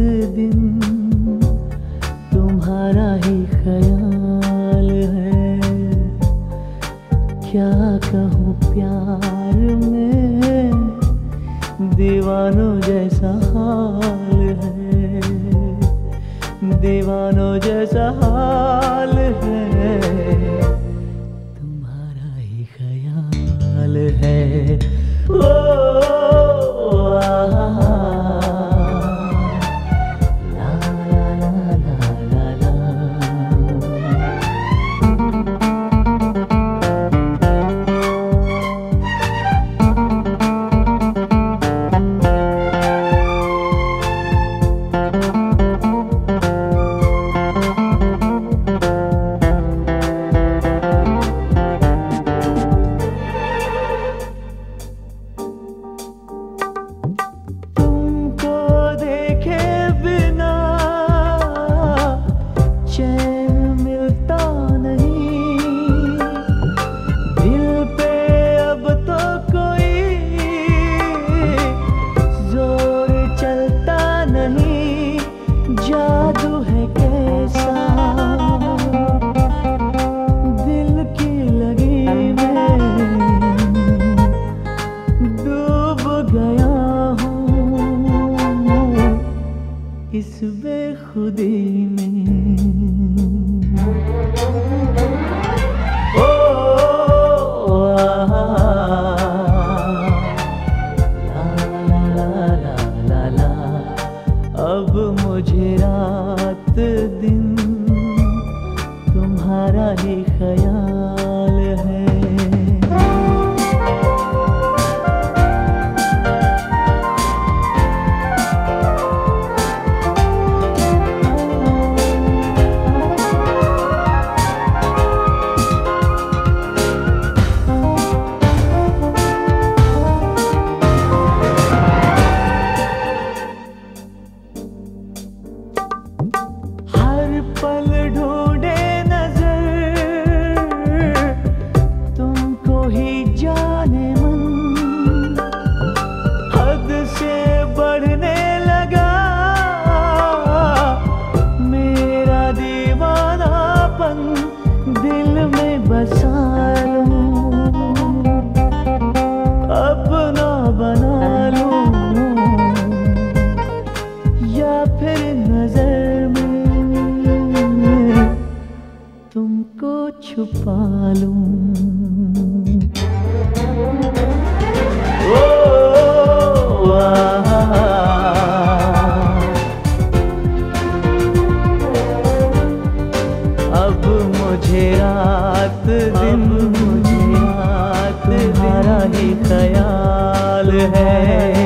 दिन तुम्हारा ही ख्याल है। क्या कहूँ प्यार में? दीवानों जैसा हाल है। दीवानों जैसा हाल है। तुम्हारा ही ख्याल है। ओ इस बेखुदी में ओ, आ, ला, ला। अब मुझे रात दिन तुम्हारा ही ख्याल या फिर नज़र में तुमको छुपा लूँ। ओ, आ, अब मुझे रात दिन मुझे रात तुम्हारा ही ख्याल है।